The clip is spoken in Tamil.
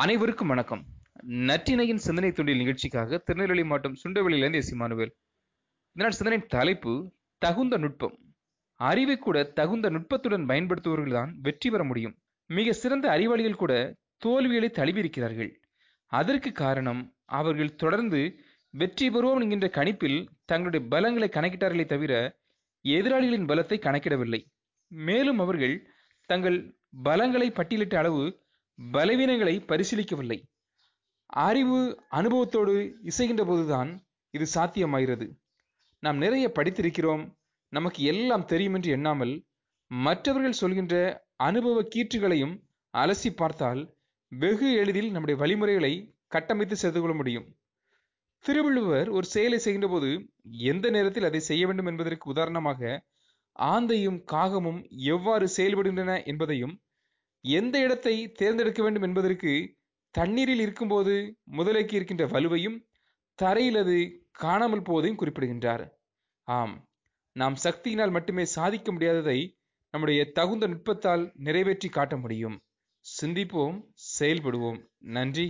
அனைவருக்கும் வணக்கம். நற்றினையின் சிந்தனை தொண்டில் நிகழ்ச்சிக்காக திருநெல்வேலி மாவட்டம் சுண்டவெளியிலிருந்து எஸ். இமானுவேல் இதனால் சிந்தனை தலைப்பு தகுந்த நுட்பம். அறிவை கூட தகுந்த நுட்பத்துடன் பயன்படுத்துபவர்கள் தான் வெற்றி பெற முடியும். மிக சிறந்த அறிவாளிகள் கூட தோல்விகளை தழுவியிருக்கிறார்கள். அதற்கு காரணம் அவர்கள் தொடர்ந்து வெற்றி பெறுவோம் என்கின்ற கணிப்பில் தங்களுடைய பலங்களை கணக்கிட்டார்களே தவிர எதிராளிகளின் பலத்தை கணக்கிடவில்லை. மேலும் அவர்கள் தங்கள் பலங்களை பட்டியலிட்ட அளவு பலவீனங்களை பரிசீலிக்கவில்லை. அறிவு அனுபவத்தோடு இசைகின்ற போதுதான் இது சாத்தியமாகிறது. நாம் நிறைய படித்திருக்கிறோம். நமக்கு எல்லாம் தெரியும் என்று எண்ணாமல் மற்றவர்கள் சொல்கின்ற அனுபவ கீற்றுகளையும் அலசி பார்த்தால் வெகு எளிதில் நம்முடைய வழிமுறைகளை கட்டமைத்து செய்து கொள்ள முடியும். திருவள்ளுவர் ஒரு செயலை செய்கின்ற போது எந்த நேரத்தில் அதை செய்ய வேண்டும் என்பதற்கு உதாரணமாக ஆந்தையும் காகமும் எவ்வாறு செயல்படுகின்றன என்பதையும் எந்த இடத்தை தேர்ந்தெடுக்க வேண்டும் என்பதற்கு தண்ணீரில் இருக்கும்போது முதலைக்கு இருக்கின்ற வலுவையும் தரையில் அது காணாமல் போவதையும் குறிப்பிடுகின்றார். ஆம் நாம் சக்தியினால் மட்டுமே சாதிக்க முடியாததை நம்முடைய தகுந்த நுட்பத்தால் நிறைவேற்றி காட்ட முடியும். சிந்திப்போம் செயல்படுவோம். நன்றி.